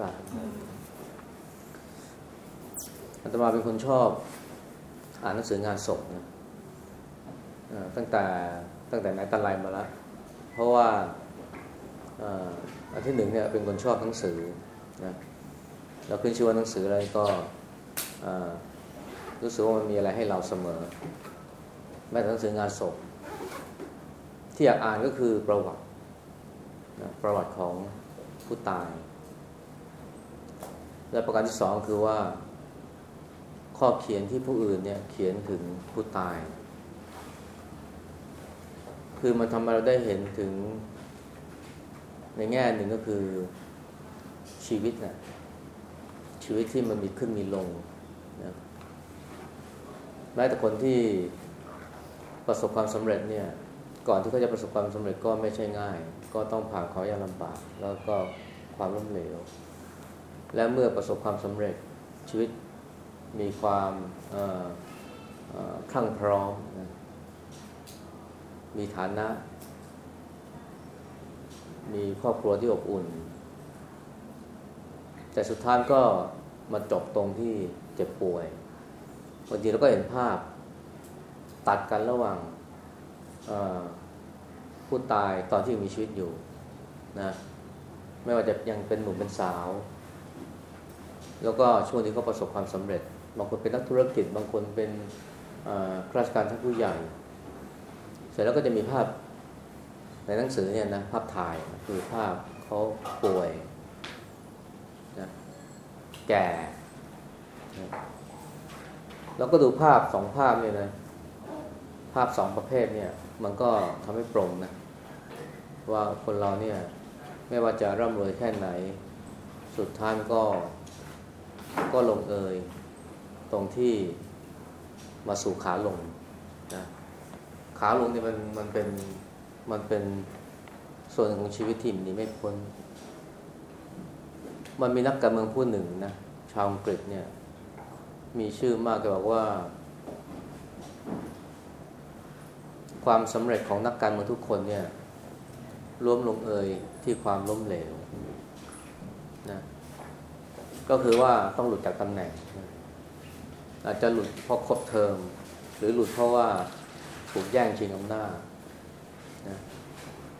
การอาตมาเป็นคนชอบ อ่านหนังสืองานศพนะตั้งแต่ตั้งแต่ไหนตะไลมาแล้ว เพราะว่าอันที่หนึ่งเนี่ยเป็นคนชอบหนังสือนะเราขึ้นชื่อว่าหนังสืออะไรก็รู้สึกว่ามันมีอะไรให้เราเสมอ แม้แต่หนังสืองานศพที่อยากอ่านก็คือประวัตินะประวัติของผู้ตาย และประการที่สองคือว่า ข้อเขียนที่ผู้อื่นเนี่ย เขียนถึงผู้ตาย คือมันทำให้เราได้เห็นถึง ในแง่หนึ่งก็คือชีวิตนะชีวิตที่มันมีขึ้นมีลงนะแม้แต่คนที่ประสบความสำเร็จเนี่ย ก่อนที่เขาจะประสบความสำเร็จก็ไม่ใช่ง่าย ก็ต้องผ่านความยากลำบาก แล้วก็ความล้มเหลว และเมื่อประสบความสำเร็จชีวิตมีความคลั่งพร้อมนะมีฐานะ มีครอบครัวที่อบอุ่น แต่สุดท้ายก็มาจบตรงที่เจ็บป่วยบางทีเราก็เห็นภาพตัดกันระหว่างผู้ตายตอนที่มีชีวิตอยู่นะไม่ว่าจะยังเป็นหนุ่มเป็นสาว แล้วก็ช่วงที่เขาประสบความสำเร็จ บางคนเป็นนักธุรกิจ บางคนเป็นข้าราชการท่านผู้ใหญ่ เสร็จแล้วก็จะมีภาพในหนังสือเนี่ยนะภาพถ่ายคือภาพเขาป่วยนะแก่แล้วก็ดูภาพสองภาพเนี่ยนะภาพสองประเภทเนี่ย มันก็ทำให้ปรงนะว่าคนเราเนี่ย ไม่ว่าจะร่ำรวยแค่ไหน สุดท้ายก็ ก็ลงเอยตรงที่มาสู่ขาลงนะขาลงเนี่ยมันมันเป็นมันเป็นส่วนของชีวิตที่หนีไม่พ้น มันมีนักการเมืองผู้หนึ่งนะชาวอังกฤษเนี่ย มีชื่อมากแกบอกว่า ความสำเร็จของนักการเมืองทุกคนเนี่ยร่วมลงเอยที่ความล้มเหลวนะ ก็คือว่าต้องหลุดจากตำแหน่ง อาจจะหลุดเพราะครบเทอม หรือหลุดเพราะว่าถูกแย่งชิงอำนาจนะ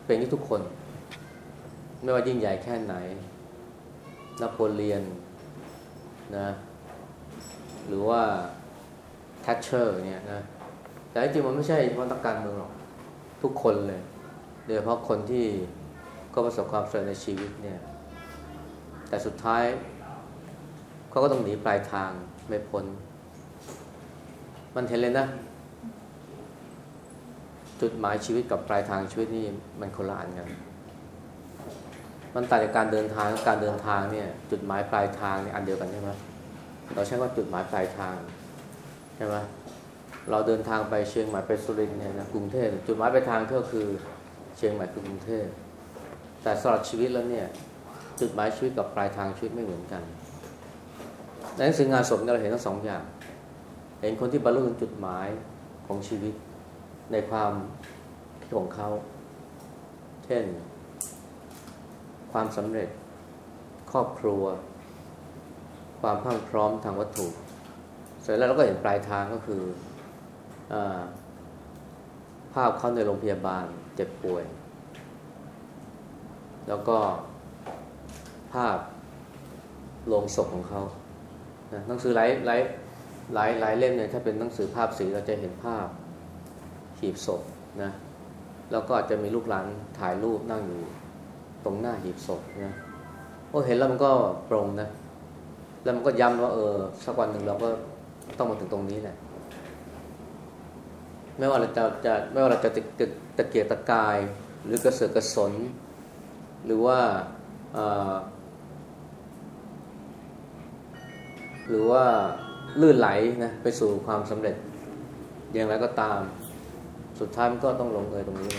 เป็นที่ทุกคน ไม่ว่ายิ่งใหญ่แค่ไหน นโปเลียนนะหรือว่าแทชเชอร์เนี่ยนะแต่จริงมันไม่ใช่เฉพาะนักการเมืองหรอก ทุกคนเลยโดยเฉพาะคนที่ก็ประสบความสำเร็จในชีวิตเนี่ย แต่สุดท้าย เขาก็ต้องหนีปลายทางไม่พ้น มันเห็นเลยนะ จุดหมายชีวิตกับปลายทางชีวิตนี่มันคนละอันกัน มันต่างจากการเดินทางการเดินทางเนี่ย จุดหมายปลายทางเนี่ยอันเดียวกันใช่ไหมเราใช้ว่าจุดหมายปลายทางใช่ไหมเราเดินทางไปเชียงใหม่ไปสุรินทร์เนี่ยนะกรุงเทพจุดหมายปลายทางก็คือเชียงใหม่คือกรุงเทพแต่สำหรับชีวิตแล้วเนี่ย จุดหมายชีวิตกับปลายทางชีวิตไม่เหมือนกัน ในหนังสืองานศพเราเห็นทั้งสองอย่าง เห็นคนที่บรรลุถึงจุดหมายของชีวิต ในความคิดของเขา เช่น ความสำเร็จ ครอบครัว ความพังพร้อมทางวัตถุ เสร็จแล้วเราก็เห็นปลายทางก็คืออภาพเขาในโรงพยาบาลเจ็บป่วย แล้วก็ภาพโลงศพของเขา หนังสือหลายหลายหลายหลายเล่มเนี่ยถ้าเป็นหนังสือภาพสีเราจะเห็นภาพหีบศพนะแล้วก็อาจจะมีลูกหลานถ่ายรูปนั่งอยู่ตรงหน้าหีบศพนะโอ้เห็นแล้วมันก็ปรงนะ แล้วมันก็ย้ำว่าเออสักวันหนึ่งเราก็ต้องมาถึงตรงนี้แหละไม่ว่าเราจะจะไม่ว่าเราจะตะตะเกียกตะกาย หรือกระเสือกกระสน หรือว่า หรือว่าลื่นไหลนะไปสู่ความสำเร็จ อย่างไรก็ตาม สุดท้ายมันก็ต้องลงเอยตรงนี้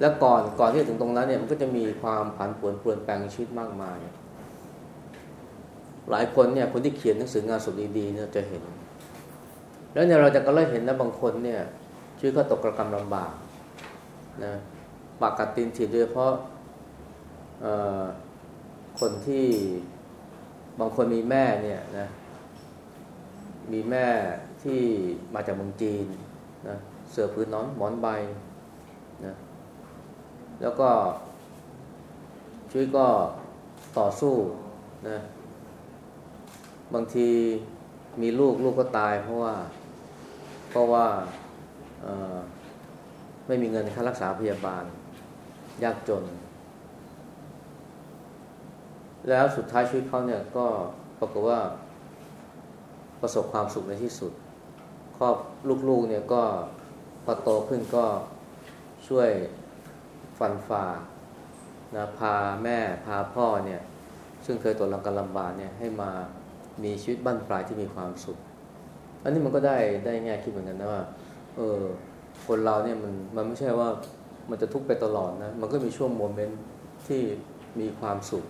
แล้วก่อนก่อนที่จะถึงตรงนั้นเนี่ยมันก็จะมีความผันผวนเปลี่ยนแปลงชีวิตมากมาย หลายคนเนี่ยคนที่เขียนหนังสืองานสุดดีๆเนี่ยจะเห็น แล้วเนี่ยเราจะก็เลยเห็นนะบางคนเนี่ยชีวิตก็ตกกระกำลำบากนะปากกัดตีนถีบโดยเฉพาะคนที่ บางคนมีแม่เนี่ยนะมีแม่ที่มาจากเมืองจีนนะเสือพื้นนอนหมอนใบนะแล้วก็ชีวิตก็ต่อสู้นะบางทีมีลูกลูกก็ตายเพราะว่าเพราะว่าไม่มีเงินค่ารักษาพยาบาล ยากจน แล้วสุดท้ายชีวิตเขาเนี่ยก็ปรากฏว่าประสบความสุขในที่สุด ครอบลูกๆเนี่ยก็พอโตขึ้นก็ช่วยฟันฝ่านะพาแม่พาพ่อเนี่ย ซึ่งเคยตัวลังกันลำบากเนี่ยให้มามีชีวิตบั้นปลายที่มีความสุข อันนี้มันก็ได้ได้แง่คิดเหมือนกันนะว่าเออคนเราเนี่ยมันมันไม่ใช่ว่ามันจะทุกข์ไปตลอดนะ มันก็มีช่วง moment ที่มีความสุข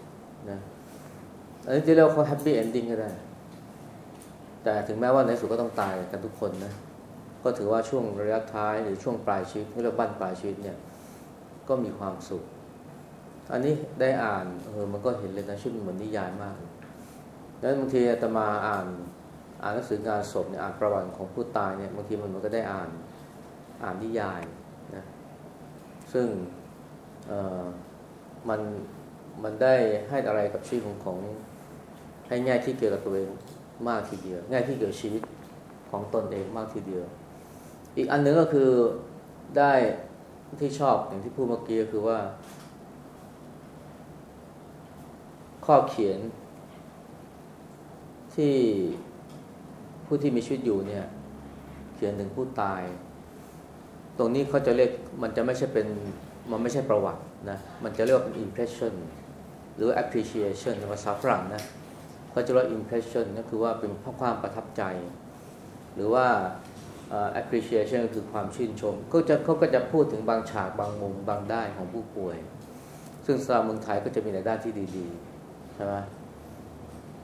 อันนี้จะเรียกว่าเขา happy ending ก็ได้ แต่ถึงแม้ว่าในสุดก็ต้องตายกันทุกคนนะ ก็ถือว่าช่วงระยะท้ายหรือช่วงปลายชีวิตเรียกบั้นปลายชีวิตเนี่ย ก็มีความสุข อันนี้ได้อ่านเออมันก็เห็นเลยนะชีวิตเหมือนนิยายมากแล้วบางทีอาตมาอ่านอ่านหนังสืองานศพเนี่ยอ่านประวัติของผู้ตายเนี่ยบางทีมันมันก็ได้อ่านอ่านนิยายนะซึ่งมัน มันได้ให้อะไรกับชีวิตของของ ให้ง่ายที่เกี่ยวกับตัวเองมากทีเดียว ง่ายที่เกี่ยวชีวิตของตนเองมากทีเดียว อีกอันหนึ่งก็คือได้ที่ชอบอย่างที่พูดเมื่อกี้ก็คือว่า ข้อเขียน ที่ผู้ที่มีชีวิตอยู่เนี่ย เขียนถึงผู้ตาย ตรงนี้เขาจะเรียกมันจะไม่ใช่เป็นมันไม่ใช่ประวัตินะ มันจะเรียกว่าเป็น impression หรือ appreciation ในภาษาฝรั่งนะเขาจะเรียก impression นั่นคือว่าเป็นความประทับใจ หรือว่า appreciation ก็คือความชื่นชม ก็จะเขาก็จะพูดถึงบางฉากบางมุมบางด้านของผู้ป่วย ซึ่งสำหรับเมืองไทยก็จะมีในด้านที่ดีๆใช่ไหม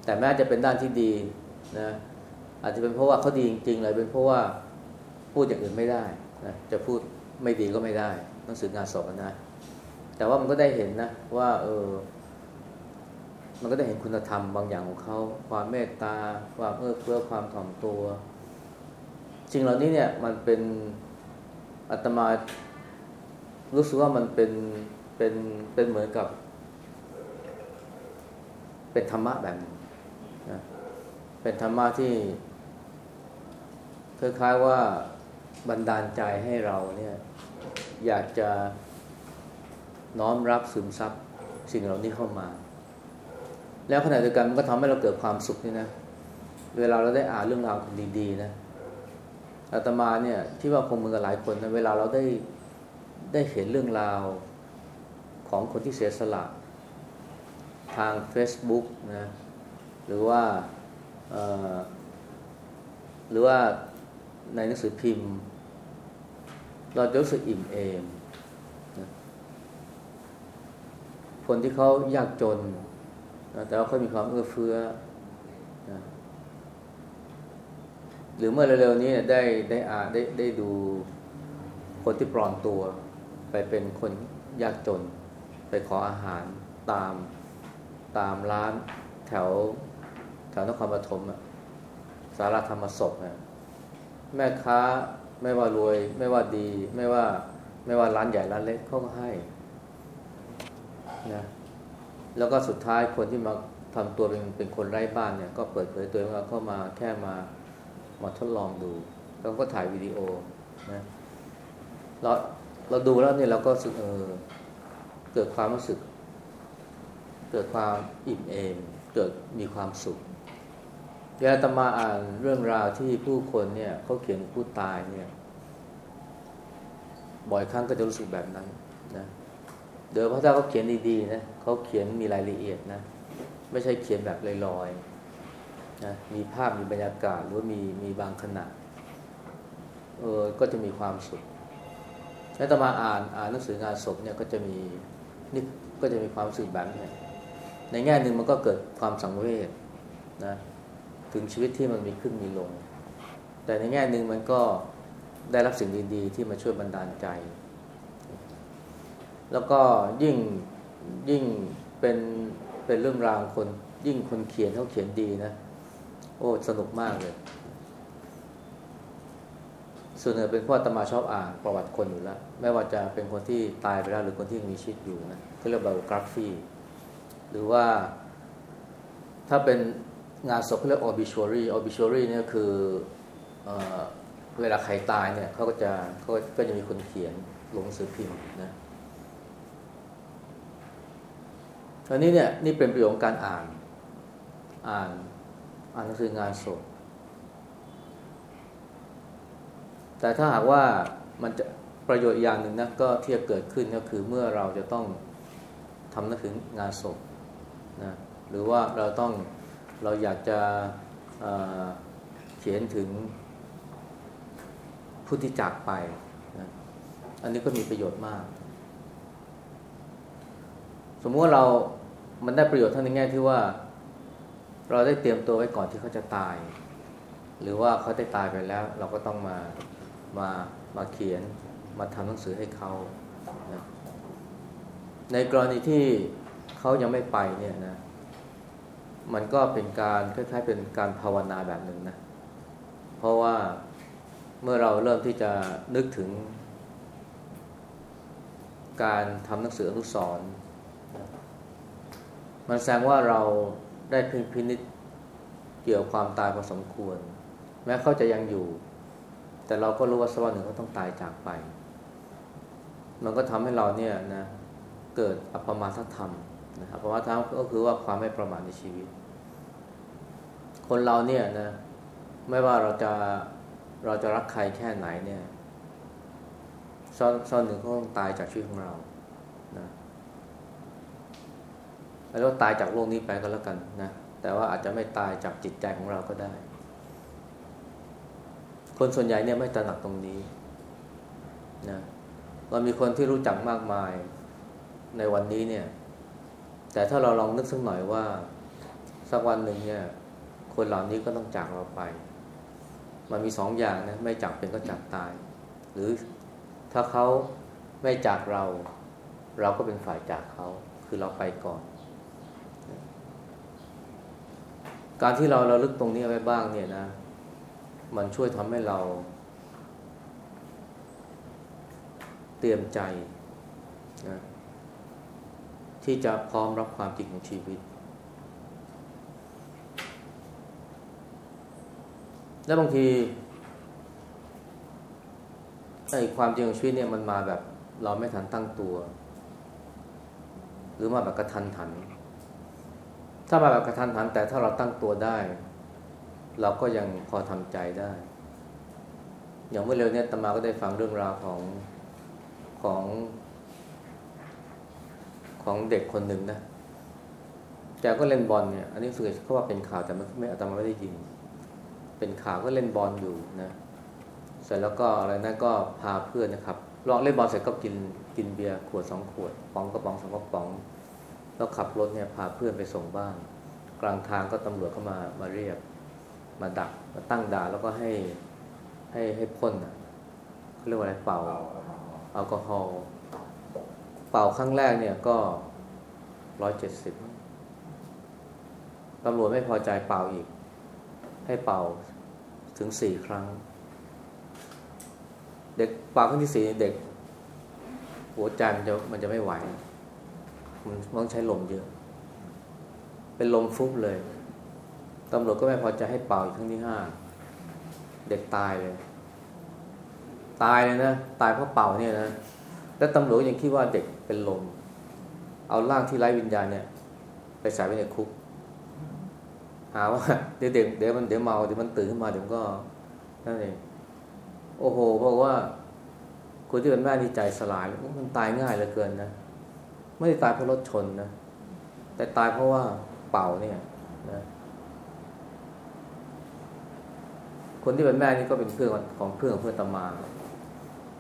แต่แม้จะเป็นด้านที่ดีนะอาจจะเป็นเพราะว่าเขาดีจริงๆเลยเป็นเพราะว่าพูดอย่างอื่นไม่ได้นะจะพูดไม่ดีก็ไม่ได้หนังสืองานสอบนะแต่ว่ามันก็ได้เห็นนะว่าเออ มันก็ได้เห็นคุณธรรมบางอย่างของเขา ความเมตตา ความเอื้อเฟื้อความถ่อมตัวสิ่งเหล่านี้เนี่ยมันเป็นอาตมารู้สึกว่ามันเป็นเป็นเป็นเหมือนกับ เป็นธรรมะแบบนึงนะเป็นธรรมะที่คล้ายๆว่าบันดาลใจให้เราเนี่ย อยากจะน้อมรับซึมซับสิ่งเหล่านี้เข้ามา แล้วขณะเดียวกันมันก็ทำให้เราเกิดความสุขนี่นะ เวลาเราได้อ่านเรื่องราวดีๆนะอาตมาเนี่ยที่ว่าคงมือกับหลายคนนะเวลาเราได้ได้เห็นเรื่องราวของคนที่เสียสละ ทาง Facebook นะหรือว่าหรือว่าในหนังสือพิมพ์ เราจะรู้สึกอิ่มเอม คนที่เขายากจน แต่ว่าเขามีความเอื้อเฟื้อหรือเมื่อเร็วๆนี้ได้ได้อ่านได้ได้ดูคนที่ปลอมตัวไปเป็นคนยากจน ไปขออาหารตามตามร้านแถวแถวนครปฐมอะสาราธรรมศพนะแม่ค้าไม่ว่ารวย ไม่ว่าดี ไม่ว่า ไม่ว่าร้านใหญ่ร้านเล็กเขาก็ให้นะ แล้วก็สุดท้ายคนที่มาทำตัวเป็นเป็นคนไร้บ้านเนี่ย ก็เปิดเผยตัวว่าเข้ามาแค่มามาทดลองดู แล้วก็ถ่ายวิดีโอนะเราเราดูแล้วเนี่ยเราก็สึกเออเกิดความรู้สึก เกิดความอิ่มเอมเกิดมีความสุขเวลาตมาอ่านเรื่องราวที่ผู้คนเนี่ยเขาเขียนผู้ตายเนี่ย บ่อยครั้งก็จะรู้สึกแบบนั้นนะ เดี๋ยวพระเจ้าเขาเขียนดีๆนะเขาเขียนมีรายละเอียดนะ ไม่ใช่เขียนแบบลอยๆนะมีภาพมีบรรยากาศหรือมีมีบางขณะเออก็จะมีความสุขแล้วตมาอ่านอ่านหนังสืองานศพเนี่ยก็จะมีนี่ก็จะมีความรู้สึกแบบนี้ในแง่หนึ่งมันก็เกิดความสังเวชนะถึงชีวิตที่มันมีขึ้นมีลง แต่ในแง่หนึ่งมันก็ได้รับสิ่งดีๆ ที่มาช่วยบันดาลใจ แล้วก็ยิ่งยิ่งเป็นเป็นเรื่องราวคน ยิ่งคนเขียนเขาเขียนดีนะ โอ้สนุกมากเลย ส่วนหนึ่งเป็นเพราะตมาชอบอ่านประวัติคนอยู่แล้ว ไม่ว่าจะเป็นคนที่ตายไปแล้วหรือคนที่ยังมีชีวิตอยู่นะเขาเรียก biography หรือว่า ถ้าเป็นงานศพเขาเรียก obituary obituary เนี่ยคือเอเวลาใครตายเนี่ยเขาก็จะเขาก็จะมีคนเขียนลงสือพิมพ์นะ อันนี้เนี่ยนี่เป็นประโยชน์ของการอ่าน อ่านอ่านหนังสืองานศพแต่ถ้าหากว่ามันจะประโยชน์อย่างหนึ่งนะก็ที่จะเกิดขึ้นก็คือเมื่อเราจะต้องทำหนังสืองานศพนะหรือว่าเราต้องเราอยากจะเเขียนถึงผู้ที่จากไปนะอันนี้ก็มีประโยชน์มาก สมมติว่าเรา มันได้ประโยชน์ทั้งในแง่ที่ว่า เราได้เตรียมตัวไว้ก่อนที่เขาจะตาย หรือว่าเขาได้ตายไปแล้ว เราก็ต้องมามามาเขียนมาทำหนังสือให้เขานะในกรณีที่เขายังไม่ไปเนี่ยนะ มันก็เป็นการคล้ายๆเป็นการภาวนาแบบหนึ่งนะ เพราะว่าเมื่อเราเริ่มที่จะนึกถึง การทำหนังสืออนุสรณ์ มันแสดงว่าเราได้พิพินิจเกี่ยวความตายพอสมควร แม้เขาจะยังอยู่ แต่เราก็รู้ว่าสักวันหนึ่งเขาต้องตายจากไป มันก็ทำให้เราเนี่ยนะเกิดอัปมาทธรรมนะอัปมาทธรรมก็คือว่าความไม่ประมาทในชีวิต คนเราเนี่ยนะไม่ว่าเราจะเราจะรักใครแค่ไหนเนี่ยซ่อนซ่อนหนึ่งก็ต้องตายจากชีวิตของเรานะ แล้วตายจากโลกนี้ไปก็แล้วกันนะ แต่ว่าอาจจะไม่ตายจากจิตใจของเราก็ได้ คนส่วนใหญ่เนี่ยไม่ตระหนักตรงนี้นะเรามีคนที่รู้จักมากมายในวันนี้เนี่ย แต่ถ้าเราลองนึกสักหน่อยว่า สักวันหนึ่งเนี่ย คนเหล่านี้ก็ต้องจากเราไป มันมีสองอย่างนะไม่จากเป็นก็จากตาย หรือถ้าเขาไม่จากเรา เราก็เป็นฝ่ายจากเขา คือเราไปก่อน การที่เราเราลึกตรงนี้ไว้บ้างเนี่ยนะ มันช่วยทำให้เรา เตรียมใจนะที่จะพร้อมรับความจริงของชีวิต และบางทีไอ้ความจริงของชีวิตเนี่ยมันมาแบบเราไม่ทันตั้งตัว หรือมาแบบกระทันหัน ถ้ามาแบบกระทันหันแต่ถ้าเราตั้งตัวได้ เราก็ยังพอทำใจได้ อย่างเมื่อเร็วเนี่ยตมาก็ได้ฟังเรื่องราวของของของเด็กคนหนึ่งนะแกก็เล่นบอลเนี่ย อันนี้สุดเขาว่าเป็นข่าวแต่ไม่ไม่อาตมาไม่ได้ยิน เป็นข่าวก็เล่นบอลอยู่นะ เสร็จแล้วก็อะไรนะก็พาเพื่อนนะครับลองเล่นบอลเสร็จก็กินกินเบียร์ขวดสองขวดป๋องกระป๋องสองกระป๋อง แล้วขับรถเนี่ยพาเพื่อนไปส่งบ้าน กลางทางก็ตำรวจเข้ามามาเรียก มาดักมาตั้งด่าแล้วก็ให้ให้ให้พ่นอะเขาเรียกว่าอะไรเป่าแอลกอฮอล์เป่าครั้งแรกเนี่ยก็ร้อยเจ็ดสิบตำรวจไม่พอใจเป่าอีก ให้เป่าถึงสี่ครั้ง เด็กเป่าครั้งที่สี่เด็ก หัวใจมันจะมันจะไม่ไหว มันต้องใช้ลมเยอะ เป็นลมฟุบเลยตำรวจก็ไม่พอใจให้เป่าอีกครั้งที่ห้าเด็กตายเลย ตายเลยนะตายเพราะเป่าเนี่ยนะแล้วตำรวจยังคิดว่าเด็กเป็นลม เอาร่างที่ไร้วิญญาณเนี่ย ไปใส่ไว้ในคุก หาว่าเดี๋ยวเด็กเดี๋ยวมันเดี๋ยวเมาเดี๋ยวมันตื่นขึ้นมาเดี๋ยวก็นั่นเองโอ้โหบอกว่าคนที่เป็นแม่ที่ใจสลายมันตายง่ายเหลือเกินนะ ไม่ได้ตายเพราะรถชนนะ แต่ตายเพราะว่าเป่าเนี่ยนะคนที่เป็นแม่นี่ก็เป็นเพื่อนของเพื่อนของเพื่อนตมา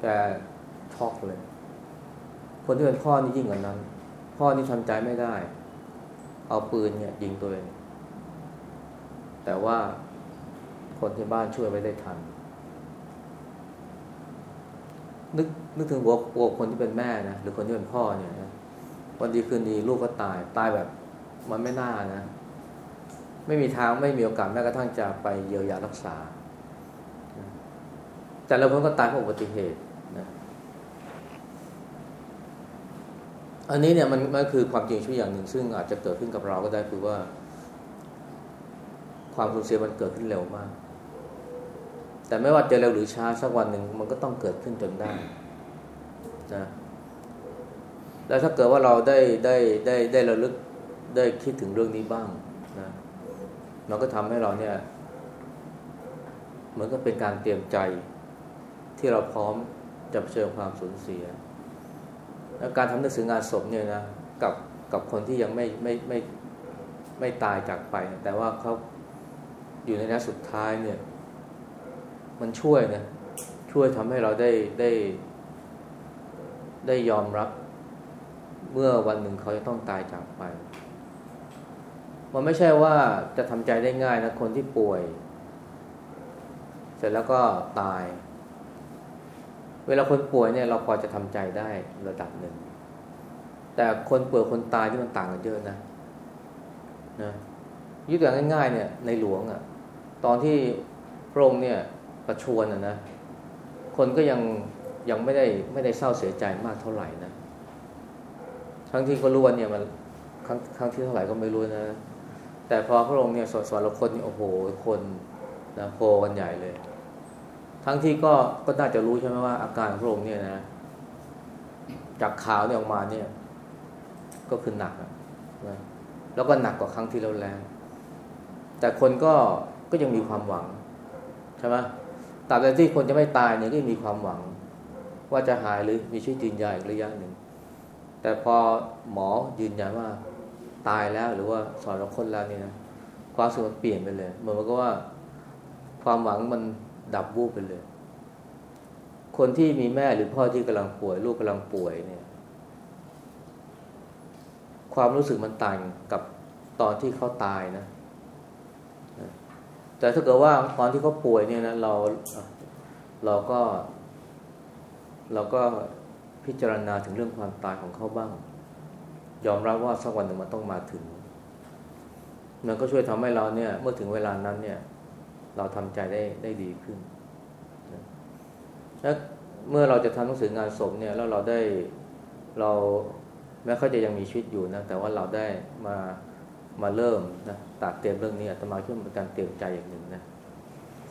แกช็อกเลย คนที่เป็นพ่อนี่ยิ่งกว่านั้น พ่อนี่ทำใจไม่ได้ เอาปืนเนี่ย ยิงตัวเอง แต่ว่าคนที่บ้านช่วยไว้ได้ทัน นึกนึกถึงหัวหัวคนที่เป็นแม่นะหรือคนที่เป็นพ่อเนี่ยนะ วันดีคืนดีลูกก็ตายตายแบบมันไม่น่านะ ไม่มีทางไม่มีโอกาสแม้กระทั่งจะไปเยียวยารักษา แต่ละคนก็ตายเพราะอุบัติเหตุนะอันนี้เนี่ยมันมันคือความจริงชั่วอย่างหนึ่ง ซึ่งอาจจะเกิดขึ้นกับเราก็ได้คือว่า ความสูญเสียมันเกิดขึ้นเร็วมาก แต่ไม่ว่าจะเร็วหรือช้าสักวันหนึ่งมันก็ต้องเกิดขึ้นจนได้นะ แล้วถ้าเกิดว่าเราได้ได้ได้ได้ระลึกได้คิดถึงเรื่องนี้บ้างนะมันก็ทำให้เราเนี่ยเหมือนก็เป็นการเตรียมใจที่เราพร้อมจะเผชิญความสูญเสีย และการทำหนังสืองานศพเนี่ยนะกับกับคนที่ยังไม่ไม่ไม่ไม่ตายจากไป แต่ว่าเขาอยู่ในนัดสุดท้ายเนี่ย มันช่วยนะช่วยทำให้เราได้ได้ ได้ยอมรับ เมื่อวันหนึ่งเขาจะต้องตายจากไป มันไม่ใช่ว่าจะทำใจได้ง่ายนะคนที่ป่วย เสร็จแล้วก็ตาย เวลาคนป่วยเนี่ยเราพอจะทำใจได้ระดับหนึ่ง แต่คนป่วยคนตายที่มันต่างกันเยอะนะนะยุตัวอย่างง่าย ๆ เนี่ยในหลวงอะ่ะ ตอนที่พระองค์เนี่ยประชวรอะนะ คนก็ยังยังไม่ได้ไม่ได้เศร้าเสียใจมากเท่าไหร่นะ ทั้งที่ก็รู้ว่าเนี่ยมันครั้งครั้งที่เท่าไหร่ก็ไม่รู้นะ แต่พอพระองค์เนี่ยสอนสอนเราคนนี่โอ้โหคนนะโพกันใหญ่เลย ทั้งที่ก็ก็น่าจะรู้ใช่ไหมว่าอาการพระองค์เนี่ยนะ จากข่าวเนี่ยออกมาเนี่ย ก็คือหนักนะแล้วก็หนักกว่าครั้งที่เราแล้ว แต่คนก็ก็ยังมีความหวังใช่ไหมตราบใดที่คนจะไม่ตายเนี่ยก็มีความหวัง ว่าจะหายหรือมีชีวิตยืนยาวอีกระยะหนึ่ง แต่พอหมอยืนยันว่าตายแล้วหรือว่าสอนเราคนแล้วนี่นะความสุขมันเปลี่ยนไปเลยเหมือนกับว่า ความหวังมันดับวูบไปเลย คนที่มีแม่หรือพ่อที่กำลังป่วย ลูกกำลังป่วยเนี่ย ความรู้สึกมันต่างกับตอนที่เขาตายนะ แต่ถ้าเกิดว่าตอนที่เขาป่วยเนี่ยนะเราเราก็ เราก็ พิจารณาถึงเรื่องความตายของเขาบ้าง ยอมรับว่าสักวันหนึ่งมันต้องมาถึงมันก็ช่วยทำให้เราเนี่ย เมื่อถึงเวลานั้นเนี่ย เราทำใจได้ได้ดีขึ้นและเมื่อเราจะทำหนังสืองานศพเนี่ยแล้วเราได้เราแม้เขาจะยังมีชีวิตอยู่นะแต่ว่าเราได้มามาเริ่มนะตัดเตรียมเรื่องนี้อาตมาคิดว่าเป็นการเตรียมใจอย่างหนึ่งนะ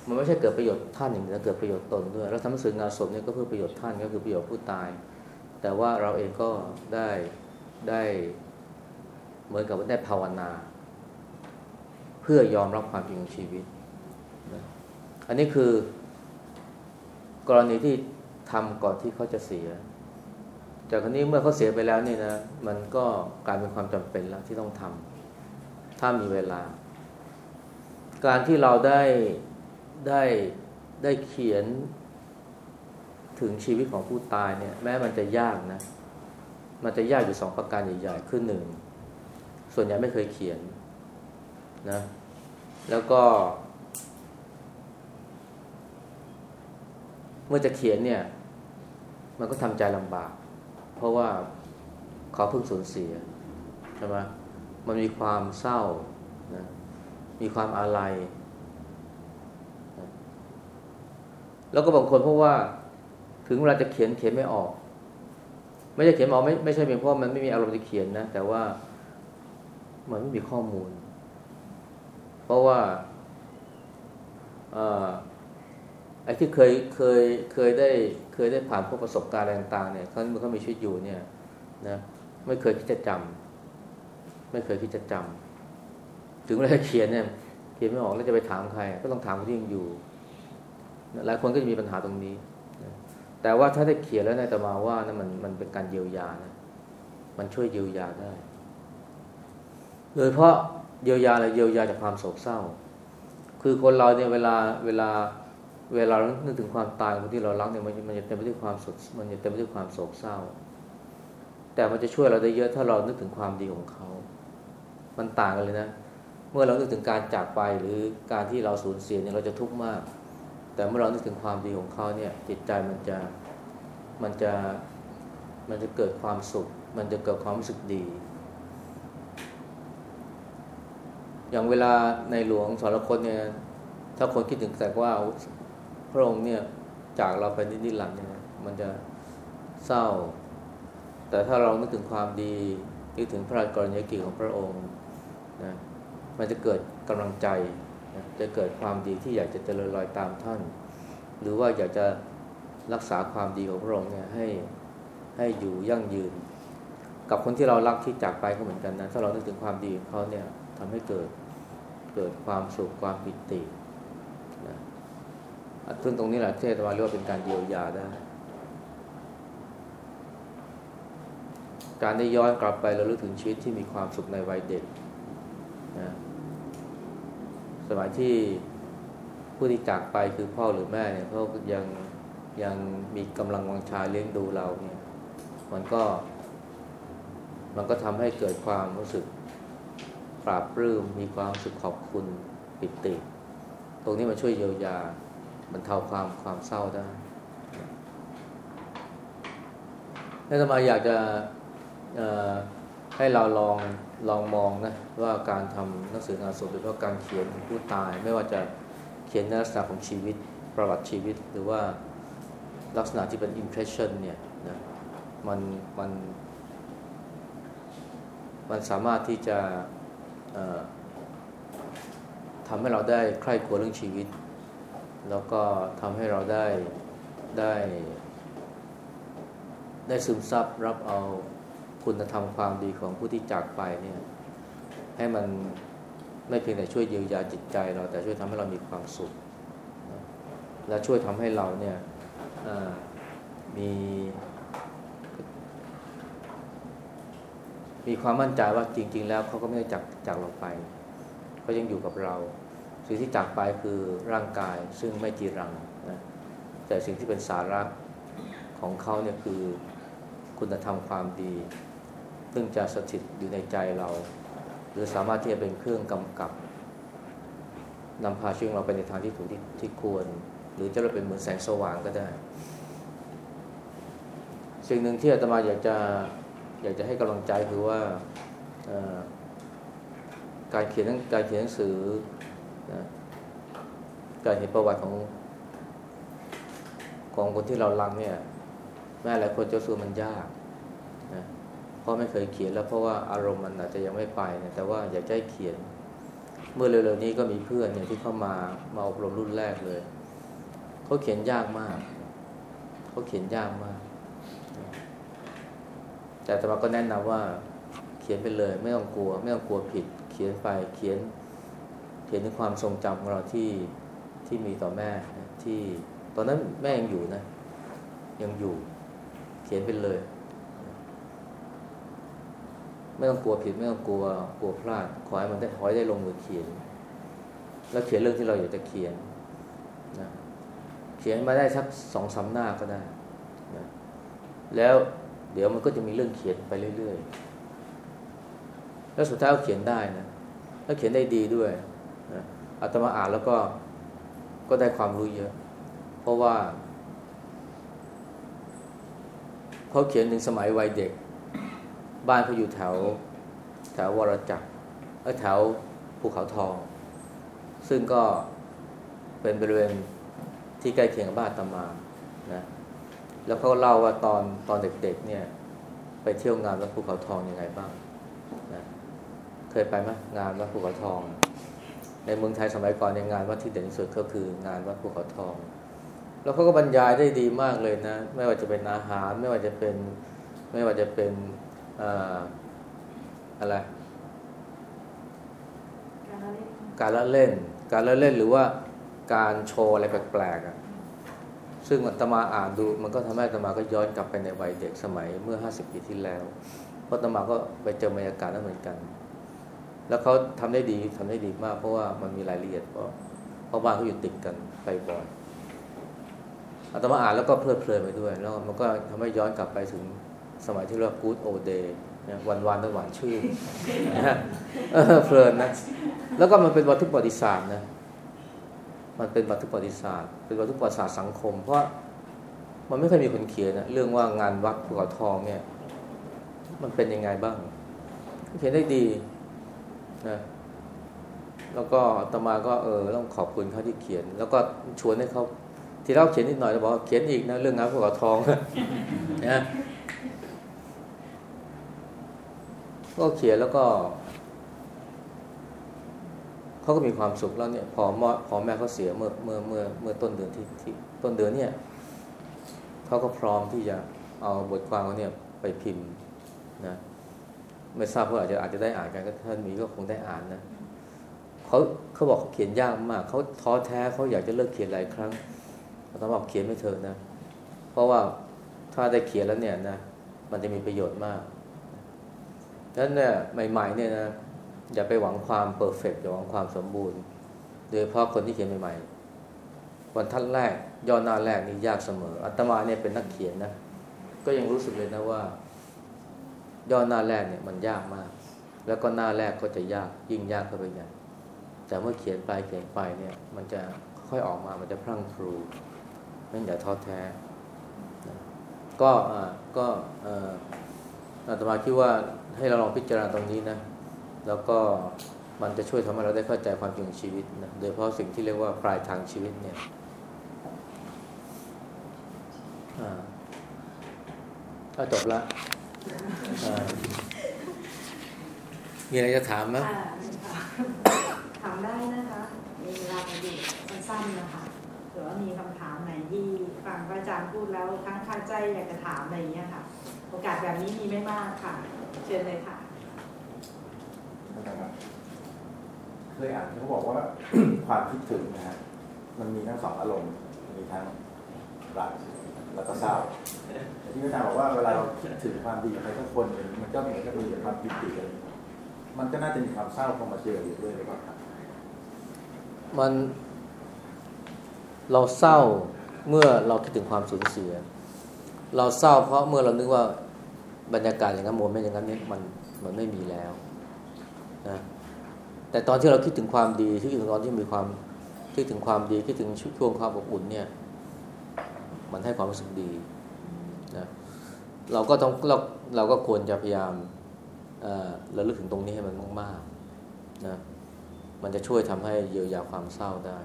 มันไม่ใช่เกิดประโยชน์ท่านอย่างเดียวเกิดประโยชน์ตนด้วย แล้วทำหนังสืองานศพเนี่ยก็เพื่อประโยชน์ท่านก็คือประโยชน์ผู้ตาย แต่ว่าเราเองก็ได้ได้เหมือนกับว่าได้ภาวนา เพื่อยอมรับความจริงของชีวิต อันนี้คือกรณีที่ทำก่อนที่เขาจะเสีย จากคนนี้เมื่อเขาเสียไปแล้วนี่นะ มันก็กลายเป็นความจำเป็นแล้วที่ต้องทำถ้ามีเวลา การที่เราได้ได้ได้เขียน ถึงชีวิตของผู้ตายเนี่ยแม้มันจะยากนะ มันจะยากอยู่สองประการใหญ่ๆคือหนึ่งส่วนใหญ่ไม่เคยเขียนนะ แล้วก็ เมื่อจะเขียนเนี่ย มันก็ทำใจลำบาก เพราะว่าเขาเพิ่งสูญเสียใช่ไหมมันมีความเศร้านะมีความอาลัย แล้วก็บางคนเพราะว่า ถึงเวลาจะเขียนเขียนไม่ออก ไม่ใช่เขียนออกไม่ไม่ใช่เพียงเพราะมันไม่มีอารมณ์จะเขียนนะ แต่ว่ามันไม่มีข้อมูล เพราะว่าไอ้ที่เคยเคยเคยได้เคยได้ผ่านพวกประสบการณ์อะไรต่างๆเนี่ยเขาเมื่อเขามีชีวิตอยู่เนี่ยนะไม่เคยคิดจะจำไม่เคยคิดจะจำถึงเวลาเขียนเนี่ยเขียนไม่ออกแล้วจะไปถามใคร ก็ต้องถามคนที่ยังอยู่หลายคนก็จะมีปัญหาตรงนี้ แต่ว่าถ้าได้เขียนแล้วนายตมาว่านะมันมันเป็นการเยียวยานะ มันช่วยเยียวยาได้ โดยเพราะเยียวยาอะไรเยียวยาจากความโศกเศร้า คือคนเราเนี่ยเวลาเวลาเวลานึกถึงความตายคนที่เรารักเนี่ยมันมันจะเต็มไปด้วยความสดมันจะเต็มไปด้วยความโศกเศร้า แต่มันจะช่วยเราได้เยอะถ้าเรานึกถึงความดีของเขา มันต่างกันเลยนะ เมื่อเรานึกถึงการจากไปหรือการที่เราสูญเสียเนี่ยเราจะทุกข์มาก แต่เมื่อเรานึกถึงความดีของเขาเนี่ยจิตใจมันจะมันจะมันจะเกิดความสุข มันจะเกิดความรู้สึกดี อย่างเวลาในหลวงสรคตเนี่ยถ้าคนคิดถึงแต่ว่าพระองค์เนี่ยจากเราไปนิดๆหลังเนี่ยมันจะเศร้า แต่ถ้าเรานึกถึงความดีนึกถึงพระราชกรณียกิจของพระองค์นะมันจะเกิดกำลังใจ จะเกิดความดีที่อยากจะเจริญรอยตามท่าน หรือว่าอยากจะรักษาความดีของพระองค์เนี่ยให้ให้อยู่ยั่งยืน กับคนที่เรารักที่จากไปก็เหมือนกันนะถ้าเรานึกถึงความดีของเขาเนี่ยทำให้เกิดเกิดความสุขความปิตินะซึ่งตรงนี้แหละเทศวาเรียกว่าเป็นการเยียวยาได้ การได้ย้อนกลับไปเราลึกถึงชีวิตที่มีความสุขในวัยเด็กนะ สมัยที่ผู้ที่จากไปคือพ่อหรือแม่เนี่ยเขายังยังมีกำลังวังชาเลี้ยงดูเราเนี่ยมันก็ มันก็ทำให้เกิดความรู้สึกปราบปลื้มมีความรู้สึกขอบคุณปิติ ตรงนี้มันช่วยเยียวยาบรรเทาความความเศร้าได้แล้วทำไมอยากจะให้เราลอง ลองมองนะว่าการทำหนังสืองานศพโดยเฉพาะการเขียนผู้ตาย ไม่ว่าจะเขียนในลักษณะของชีวิต ประวัติชีวิต หรือว่าลักษณะที่เป็น impression เนี่ยนะมันมันมันสามารถที่จะทำให้เราได้ใคร่ครวญเรื่องชีวิต แล้วก็ทำให้เราได้ได้ ได้ซึมซับรับเอา คุณธรรมความดีของผู้ที่จากไปเนี่ยให้มันไม่เพียงแต่ช่วยเยียวยาจิตใจเราแต่ช่วยทำให้เรามีความสุข และช่วยทำให้เราเนี่ยมีมีความมั่นใจว่าจริง ๆ แล้วเขาก็ไม่ได้จากจากเราไปเขายังอยู่กับเรา สิ่งที่จากไปคือร่างกายซึ่งไม่จีรังนะแต่สิ่งที่เป็นสาระของเขาเนี่ยคือคุณธรรมความดี ซึ่งจะสถิตอยู่ในใจเรา หรือสามารถที่จะเป็นเครื่องกำกับนำพาชีวิตเราไปในทางที่ถูกที่ที่ควร หรือจะเราเป็นเหมือนแสงสว่างก็ได้ สิ่งหนึ่งที่อาตมาอยากจะอยากจะให้กำลังใจคือว่าการเขียนการเขียนหนังสือการเห็นประวัติของของคนที่เราลังเนี่ยแม้หลายคนจะสู้มันยากนะ ราะไม่เคยเขียนแล้วเพราะว่าอารมณ์มันอาจจะยังไม่ไปนะแต่ว่าอยากให้เขียน เมื่อเร็วๆนี้ก็มีเพื่อนเนี่ยที่เข้ามามาอบรมรุ่นแรกเลยเขาเขียนยากมากเขาเขียนยากมาก แต่ธรรมาก็แนะนำว่าเขียนไปเลย ไม่ต้องกลัว ไม่ต้องกลัวผิด เขียนไปเขียน เขียนถึงความทรงจำของเราที่ที่มีต่อแม่ที่ตอนนั้นแม่ยังอยู่นะ ยังอยู่ เขียนไปเลย ไม่ต้องกลัวผิด ไม่ต้องกลัวกลัวพลาด ขอให้มันได้ขอให้ได้ลงมือเขียน แล้วเขียนเรื่องที่เราอยากจะเขียนนะเขียนมาได้สักสองสาหน้าก็ได้นะแล้วเดี๋ยวมันก็จะมีเรื่องเขียนไปเรื่อยๆ แล้วสุดท้ายก็เขียนได้นะ แล้วเขียนได้ดีด้วยนะอาตมาอ่านแล้วก็ก็ได้ความรู้เยอะ เพราะว่าเขาเขียนถึงสมัยวัยเด็ก บ้านเขาอยู่แถว แถววรจักรแถวภูเขาทอง ซึ่งก็เป็นบริเวณที่ใกล้เคียงกับบ้านตมานะแล้วเขาเล่าว่าตอนตอนเด็กๆเนี่ย ไปเที่ยวงานวัดภูเขาทองยังไงบ้างนะเคยไปไหมงานวัดภูเขาทอง ในเมืองไทยสมัยก่อนในงานวัดที่เด่นที่สุดก็คืองานวัดภูเขาทอง แล้วเขาก็บรรยายได้ดีมากเลยนะ ไม่ว่าจะเป็นอาหาร ไม่ว่าจะเป็นไม่ว่าจะเป็น อะไรการละเล่น การละเล่นหรือว่าการโชว์อะไรแปลกๆอะซึ่งอาตมาอ่านดูมันก็ทำให้อาตมาก็ย้อนกลับไปในวัยเด็กสมัยเมื่อห้าสิบปีที่แล้ว เพราะอาตมาก็ไปเจอบรรยากาศนั้นเหมือนกัน แล้วเขาทำได้ดีทำได้ดีมาก เพราะว่ามันมีรายละเอียดเพราะเพราะบ้านเขาอยู่ติดกันไปบ่อยอาตมาอ่านแล้วก็เพลิดเพลินไปด้วย แล้วมันก็ทำให้ย้อนกลับไปถึง สมัยที่เรียกกู๊ดโอเดย์วันวันหวานชื่นนะเพลินนะ แล้วก็มันเป็นวัตถุประวัติศาสตร์นะมันเป็นบันทึกประวัติศาสตร์ เป็นบันทึกประวัติศาสตร์สังคม เพราะมันไม่เคยมีคนเขียนนะเรื่องว่างานวัดภูเขาทองเนี่ย มันเป็นยังไงบ้าง เขียนได้ดีนะแล้วก็ตมาก็เออต้องขอบคุณเขาที่เขียน แล้วก็ชวนให้เขาที่เราเขียนนิดหน่อยจะบอกเขียนอีกนะเรื่องงานภูเขาทองนะ ก็เขียนแล้วก็เขาก็มีความสุขแล้วเนี่ย พอมพอแม่เขาเสียเมื่อเมื่อเมื่อเมื่อต้นเดือนที่ที่ต้นเดือนเนี่ยเขาก็พร้อมที่จะเอาบทความเขาเนี่ยไปพิมพ์นะไม่ทราบว่าอาจจะอาจจะได้อ่านกันก็ท่านมีก็คงได้อ่านนะเขาเขาบอกเขาเขียนยากมากเขาท้อแท้เขาอยากจะเลิกเขียนหลายครั้งเราต้องบอกเขียนไม่เถอะนะ เพราะว่าถ้าได้เขียนแล้วเนี่ยนะมันจะมีประโยชน์มาก ดังนั้นเนี่ยใหม่ ๆ เนี่ยนะอย่าไปหวังความเพอร์เฟกต์อย่าหวังความสมบูรณ์โดยเฉพาะคนที่เขียนใหม่ๆวันทัดแรกย่อหน้าแรกนี่ยากเสมออาตมาเนี่ยเป็นนักเขียนนะก็ยังรู้สึกเลยนะว่า ย่อหน้าแรกเนี่ยมันยากมาก แล้วก็หน้าแรกก็จะยากยิ่งยากเข้าไปใหญ่แต่เมื่อเขียนไปเขียนไปเนี่ย มันจะค่อยออกมามันจะพรั่งพรูนั่นอย่าท้อแท้ ก็อ่าก็อาตมาคิดว่า ให้เราลองพิจารณาตรงนี้นะ แล้วก็มันจะช่วยทำให้เราได้เข้าใจความจริงของชีวิตนะ โดยเฉพาะสิ่งที่เรียกว่าปลายทางชีวิตเนี่ยก็จบละมีอะไรจะถามไหมถามได้นะคะ มีเวลาอยู่สั้นๆนะคะหรือว่ามีคำถามไหนที่ฟังพระอาจารย์พูดแล้วทั้งคาใจอยากจะถามอะไรอย่างเงี้ยค่ะ โอกาสแบบนี้มีไม่มากค่ะ เชิญเลยค่ะเคยอ่านเขาบอกว่าความคิดถึงนะฮะมันมีทั้งสองอารมณ์ มีทั้งรักแล้วก็เศร้าที่อาจารย์บอกว่าเวลาเราคิดถึงความดีใครสักคนมันก็เหมือนกับมีความปิติเลยมันก็น่าจะมีความเศร้าเข้ามาเจออยู่ด้วยหรือเปล่าครับมันเราเศร้าเมื่อเราคิดถึงความสูญเสีย เราเศร้าเพราะเมื่อเรานึกว่า บรรยากาศอย่างนั้นโมเมนต์อย่างนั้นนี่มันมันไม่มีแล้วนะแต่ตอนที่เราคิดถึงความดีที่ถึงตอนที่มีความคิดถึงความดีคิดถึงช่วงความอบอุ่นเนี่ย มันให้ความรู้สึกดีนะเราก็ต้องเราเราก็ควรจะพยายามเราลึกถึงตรงนี้ให้มันมากๆนะมันจะช่วยทำให้เยียวยาความเศร้าได้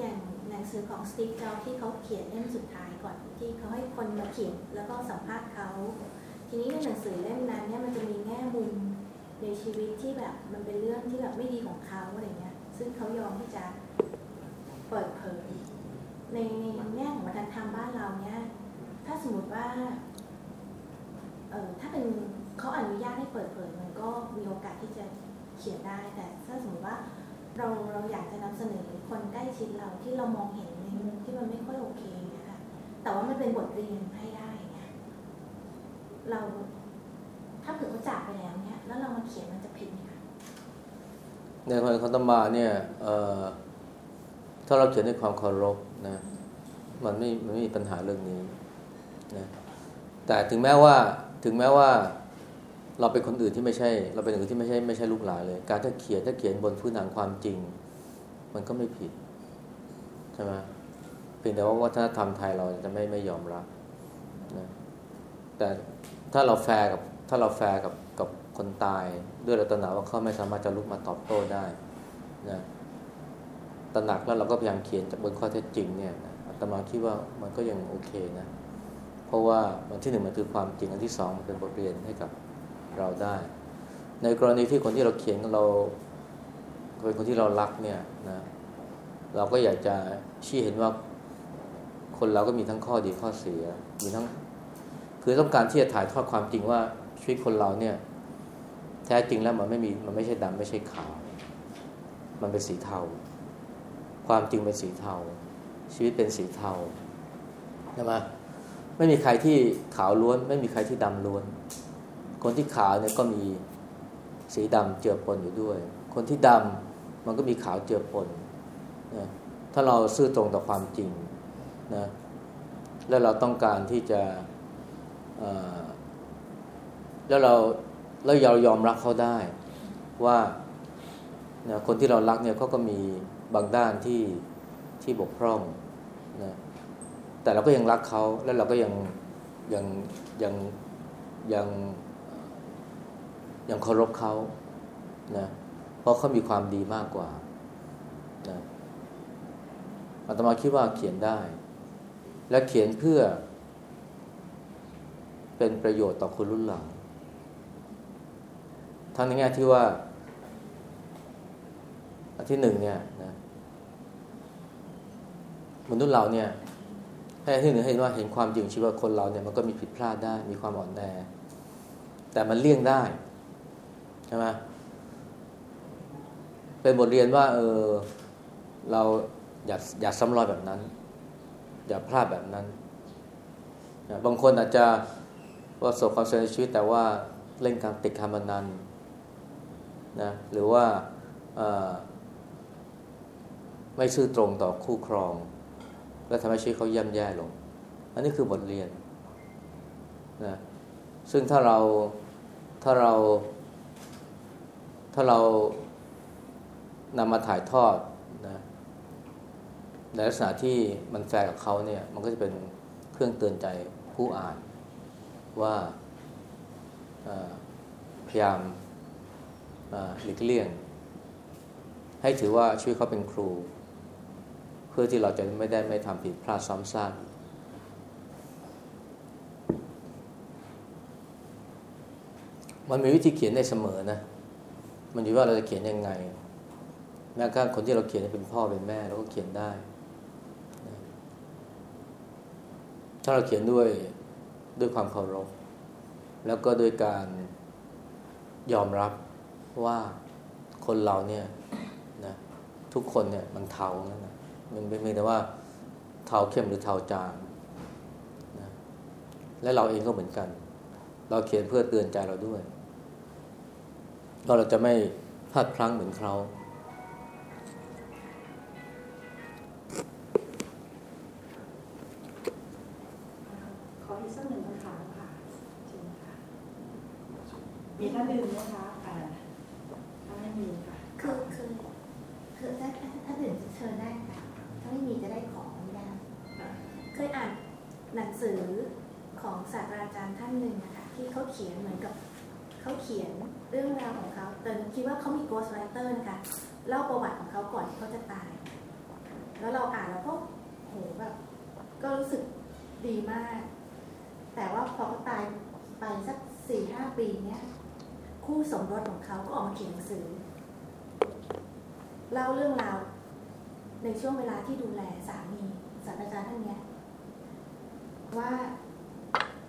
อย่างหนัง สือของสตีฟจ็อบที่เขาเขียนเล่มสุดท้ายก่อนที่เขาให้คนมาเขียนแล้วก็สัมภาษณ์เขาทีนี้ในหนังสือเล่มนั้นเนี่ยมันจะมีแง่มุมในชีวิตที่แบบมันเป็นเรื่องที่แบบไม่ดีของเขาอะไรเงี้ย ซึ่งเขายอมที่จะเปิดเผยในในแง่ของวัฒนธรรมบ้านเราเนี่ยถ้าสมมติว่าเออถ้าเป็นเขาอนุญาตให้เปิดเผยมันก็มีโอกาสที่จะเขียนได้ แต่ถ้าสมมติว่า เราเราอยากจะนำเสนอคนใกล้ชิดเราที่เรามองเห็นในมุมที่มันไม่ค่อยโอเคนะคะแต่ว่ามันเป็นบทเรียนให้ได้เนี่ยเราถ้าเกิดว่าจากไปแล้วเนี่ยแล้วเรามาเขียนมันจะผิดไหมคะในคนคอนตมาเนี่ยถ้าเราเขียนด้วยความเคารพนะมันไม่มันไม่มีปัญหาเรื่องนี้นะแต่ถึงแม้ว่าถึงแม้ว่า เราเป็นคนอื่นที่ไม่ใช่ เราเป็นคนอื่นที่ไม่ใช่ไม่ใช่ลูกหลานเลย การถ้าเขียนถ้าเขียนบนพื้นฐานความจริง มันก็ไม่ผิดใช่ไหมเพียงแต่ว่าวัฒนธรรมไทยเราจะไม่ไม่ยอมรับนะแต่ถ้าเราแฟร์กับถ้าเราแฟร์กับกับคนตาย ด้วยเราตระหนักว่าเขาไม่สามารถจะลุกมาตอบโต้ได้นะตระหนักแล้วเราก็พยายามเขียนจากบนข้อเท็จจริงเนี่ยอาตมาคิดว่ามันก็ยังโอเคนะ เพราะว่ามันที่หนึ่งมันคือความจริงอันที่สองมันเป็นบทเรียนให้กับ เราได้ ในกรณีที่คนที่เราเขียนเราเป็นคนที่เรารักเนี่ยนะเราก็อยากจะชี้เห็นว่าคนเราก็มีทั้งข้อดีข้อเสีย มีทั้ง คือต้องการที่จะถ่ายทอดความจริงว่าชีวิตคนเราเนี่ย แท้จริงแล้วมันไม่มีมันไม่ใช่ดำไม่ใช่ขาว มันเป็นสีเทา ความจริงเป็นสีเทา ชีวิตเป็นสีเทาใช่ไหมไม่มีใครที่ขาวล้วน ไม่มีใครที่ดำล้วน คนที่ขาวเนี่ยก็มีสีดำเจือปนอยู่ด้วย คนที่ดำมันก็มีขาวเจือปนนะถ้าเราซื่อตรงต่อความจริงนะแล้วเราต้องการที่จะแล้วเราแล้วเรายอมรักเขาได้ ว่านะคนที่เรารักเนี่ยเขาก็มีบางด้านที่ที่บกพร่องนะแต่เราก็ยังรักเขาแล้วเราก็ยังยังยังยัง ยังเคารพเขานะเพราะเขามีความดีมากกว่านะอาตมาคิดว่าเขียนได้ และเขียนเพื่อ เป็นประโยชน์ต่อคนรุ่นหลัง ทั้งในแง่ที่ว่าอันที่หนึ่งเนี่ยนะมนุษย์เราเนี่ยให้ที่หนึ่งให้ว่าเห็นความจริงชีวิตว่าคนเราเนี่ยมันก็มีผิดพลาดได้ มีความอ่อนแอแต่มันเลี่ยงได้ ใช่ไหมเป็นบทเรียนว่า เออ เราอย่าอย่าซ้ำรอยแบบนั้น อย่าพลาดแบบนั้นนะบางคนอาจจะประสบความสำเร็จในชีวิต แต่ว่าเล่นการติดการพนันนะหรือว่าไม่ซื่อตรงต่อคู่ครอง และทำให้ชีวิตเขาย่ำแย่ลง อันนี้คือบทเรียนนะซึ่งถ้าเราถ้าเรา ถ้าเรานำมาถ่ายทอดนะในลักษณะที่มันแฟร์กับเขาเนี่ย มันก็จะเป็นเครื่องเตือนใจผู้อ่านว่าพยายามหลีกเลี่ยง ให้ถือว่าชีวิตเขาเป็นครู เพื่อที่เราจะไม่ได้ไม่ทำผิดพลาดซ้ำซากมันมีวิธีเขียนได้เสมอนะ มันอยู่ว่าเราจะเขียนยังไง แม้กระทั่งคนที่เราเขียนเป็นพ่อเป็นแม่เราก็เขียนได้ ถ้าเราเขียนด้วยด้วยความเคารพแล้วก็ด้วยการยอมรับว่าคนเราเนี่ยนะทุกคนเนี่ยมันเทานั่นะมันไม่ไม่แต่ว่าเทาเข้มหรือเทาจางนะและเราเองก็เหมือนกัน เราเขียนเพื่อเตือนใจเราด้วย ก็เราจะไม่พลาดพลั้งเหมือนเขา เขามี ghost writer นะคะเล่าประวัติของเขาก่อนที่เขาจะตาย แล้วเราอ่านแล้วก็โหแบบก็รู้สึกดีมาก แต่ว่าพอเขาตายไปสักสี่ห้าปีเนี้ยคู่สมรสของเขาก็ออกมาเขียนหนังสือ เล่าเรื่องราวในช่วงเวลาที่ดูแลสามีศาสตราจารย์ท่านเนี้ยว่า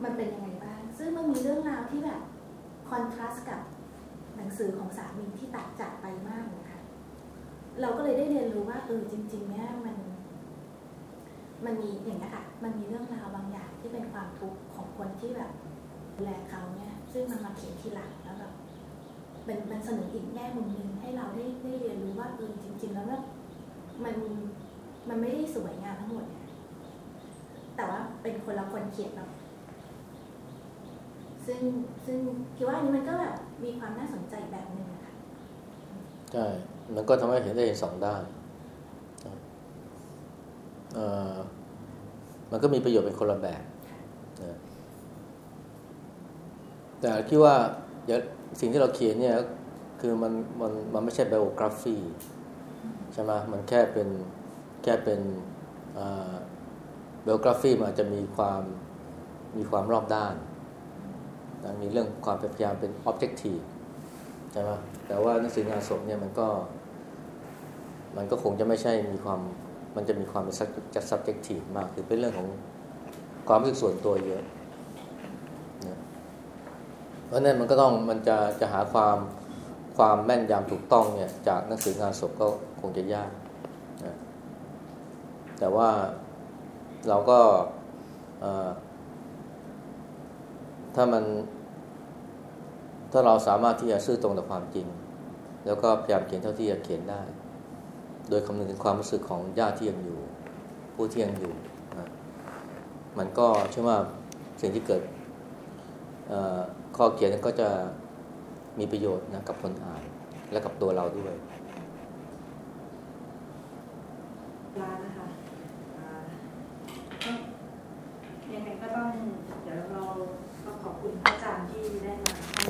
มันเป็นยังไงบ้าง ซึ่งมันมีเรื่องราวที่แบบคอนทราสต์กับ หนังสือของสามีที่ตัดจากไปมากเลยค่ะเราก็เลยได้เรียนรู้ว่าเออจริง ๆ เนี่ยมัน มันมีอย่างนี้ยค่ะ มันมีเรื่องราวบางอย่างที่เป็นความทุกข์ของคนที่แบบดูแลเขาเนี่ย ซึ่งมันมาเขียนทีหลังแล้วแบบมันมันเสนออีกแง่มุมหนึ่งให้เราได้ได้เรียนรู้ว่าเออจริง ๆ แล้วเนี่ยมันมันไม่ได้สวยงามทั้งหมดเนี่ยแต่ว่าเป็นคนละคนเขียนแบบ ซึ่งซึ่งคิดว่าอันนี้มันก็แบบมีความน่าสนใจแบบหนึ่งนะคะใช่ มันก็ทำให้เห็นได้เห็นสองด้านเอ่อมันก็มีประโยชน์เป็นคนละแบบนะแต่คิดว่าอย่าสิ่งที่เราเขียนเนี่ย คือมันมันมันไม่ใช่ไบโอกราฟีใช่ไหมมันแค่เป็นแค่เป็นไบโอกราฟีมันอาจจะมีความมีความรอบด้าน นะมีเรื่องความพยายามเป็น objective ใช่ไหมแต่ว่าหนังสืองานศพเนี่ยมันก็ มันก็คงจะไม่ใช่มีความมันจะมีความเป็น subject- จะ subjective มาก คือเป็นเรื่องของความรู้สึกส่วนตัวเยอะนะเพราะนั้นมันก็ต้องมันจะจะหาความความแม่นยำถูกต้องเนี่ยจากหนังสืองานศพก็คงจะยากนะแต่ว่าเราก็อ่อ ถ้ามัน ถ้าเราสามารถที่จะซื่อตรงต่อความจริง แล้วก็พยายามเขียนเท่าที่จะเขียนได้ โดยคำนึงถึงความรู้สึกของญาติที่ยังอยู่ ผู้ที่ยังอยู่นะมันก็เชื่อว่าสิ่งที่เกิดข้อเขียนก็จะมีประโยชน์นะกับคนอ่านและกับตัวเราด้วยลานะคะ